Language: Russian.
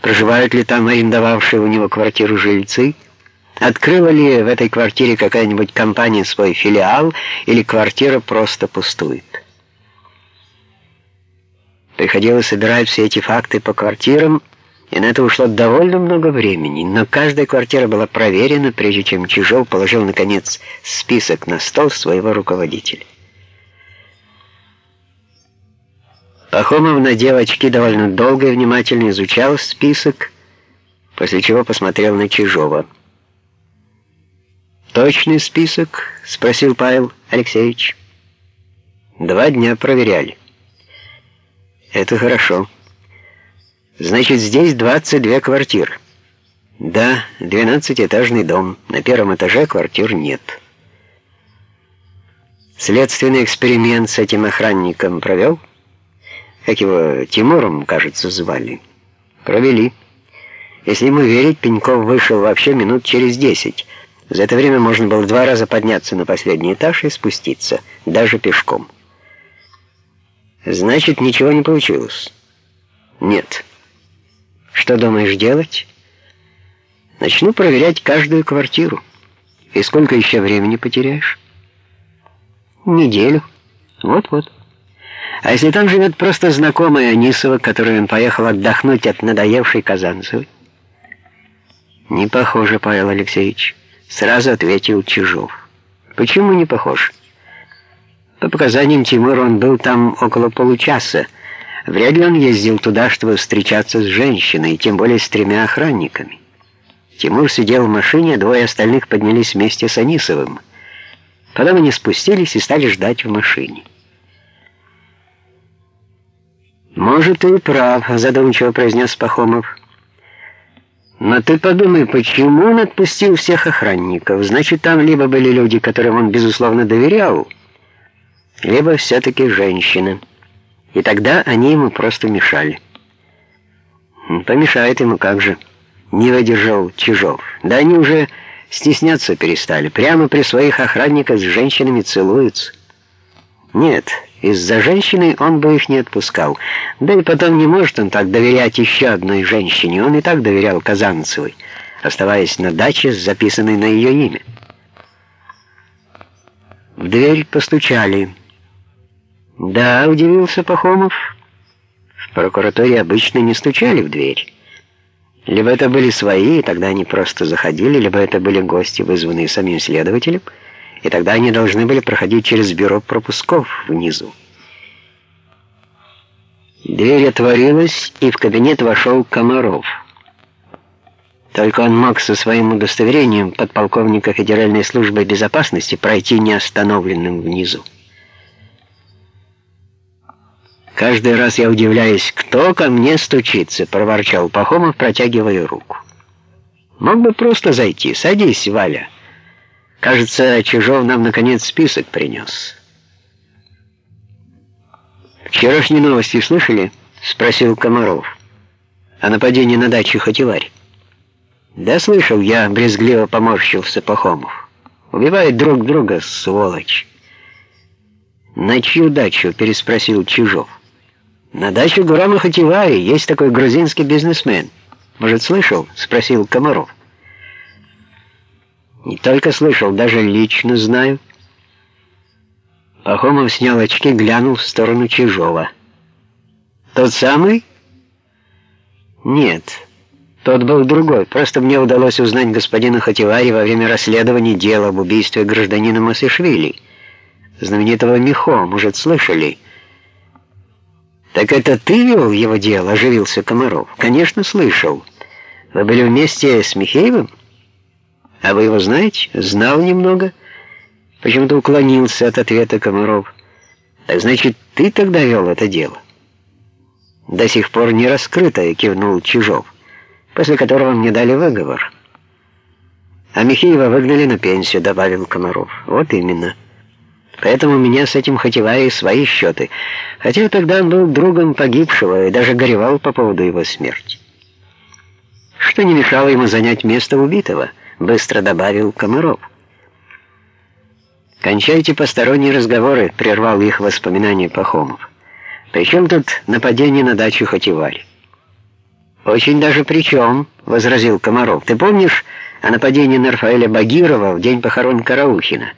Проживают ли там арендовавшие у него квартиру жильцы? Открыла ли в этой квартире какая-нибудь компания свой филиал, или квартира просто пустует? Приходилось собирать все эти факты по квартирам, и на это ушло довольно много времени, но каждая квартира была проверена, прежде чем Чижов положил, наконец, список на стол своего руководителя. Пахомов, надев очки, довольно долго и внимательно изучал список, после чего посмотрел на Чижова. «Точный список?» — спросил Павел Алексеевич. «Два дня проверяли». «Это хорошо. Значит, здесь 22 квартиры». «Да, 12-этажный дом. На первом этаже квартир нет». «Следственный эксперимент с этим охранником провел?» «Как его, Тимуром, кажется, звали?» «Провели. Если ему верить, Пеньков вышел вообще минут через десять». За это время можно было два раза подняться на последний этаж и спуститься, даже пешком. Значит, ничего не получилось? Нет. Что думаешь делать? Начну проверять каждую квартиру. И сколько еще времени потеряешь? Неделю. Вот-вот. А если там живет просто знакомая Анисова, которой он поехал отдохнуть от надоевшей Казанцевой? Не похоже, Павел Алексеевич. Сразу ответил Чижов. Почему не похож? По показаниям Тимура он был там около получаса. Вряд ли он ездил туда, чтобы встречаться с женщиной, тем более с тремя охранниками. Тимур сидел в машине, а двое остальных поднялись вместе с Анисовым. Потом они спустились и стали ждать в машине. «Может, ты и прав», — задумчиво произнес Пахомов. Но ты подумай, почему он отпустил всех охранников? Значит, там либо были люди, которым он, безусловно, доверял, либо все-таки женщины. И тогда они ему просто мешали. Помешает ему как же. Не выдержал Чижов. Да они уже стесняться перестали. Прямо при своих охранниках с женщинами целуются. Нет, из-за женщины он бы их не отпускал. Да и потом не может он так доверять еще одной женщине. Он и так доверял Казанцевой, оставаясь на даче, записанной на ее имя. В дверь постучали. «Да», — удивился Пахомов. «В прокуратуре обычно не стучали в дверь. Либо это были свои, и тогда они просто заходили, либо это были гости, вызванные самим следователем» и тогда они должны были проходить через бюро пропусков внизу. Дверь отворилась, и в кабинет вошел Комаров. Только он мог со своим удостоверением подполковника Федеральной службы безопасности пройти неостановленным внизу. «Каждый раз я удивляюсь, кто ко мне стучится», — проворчал Пахомов, протягивая руку. «Мог бы просто зайти. Садись, Валя». Кажется, Чижов нам, наконец, список принес. «Вчерашние новости слышали?» — спросил Комаров. «О нападении на даче Хотеварь». «Да слышал я», — брезгливо поморщился Пахомов. «Убивают друг друга, сволочь». «На чью дачу?» — переспросил Чижов. «На дачу Гурама Хативари есть такой грузинский бизнесмен. Может, слышал?» — спросил Комаров. Не только слышал, даже лично знаю. Пахомов снял очки, глянул в сторону Чижова. Тот самый? Нет, тот был другой. Просто мне удалось узнать господина Хативари во время расследования дела об убийстве гражданина Масышвили, знаменитого Михо, может, слышали? «Так это ты вел его дело?» — оживился Комаров. «Конечно, слышал. Вы были вместе с Михеевым?» А вы его знаете? Знал немного. Почему-то уклонился от ответа Комаров. Так значит, ты тогда вел это дело? До сих пор не раскрытое, кивнул Чижов, после которого мне дали выговор. А Михеева выгнали на пенсию, добавил Комаров. Вот именно. Поэтому у меня с этим Хативаей свои счеты. Хотя тогда он был другом погибшего и даже горевал по поводу его смерти. Что не мешало ему занять место убитого — быстро добавил Комаров. «Кончайте посторонние разговоры», — прервал их воспоминания Пахомов. «Причем тут нападение на дачу Хотиварь? «Очень даже при чем», — возразил Комаров. «Ты помнишь о нападении на Рафаэля Багирова в день похорон Караухина?»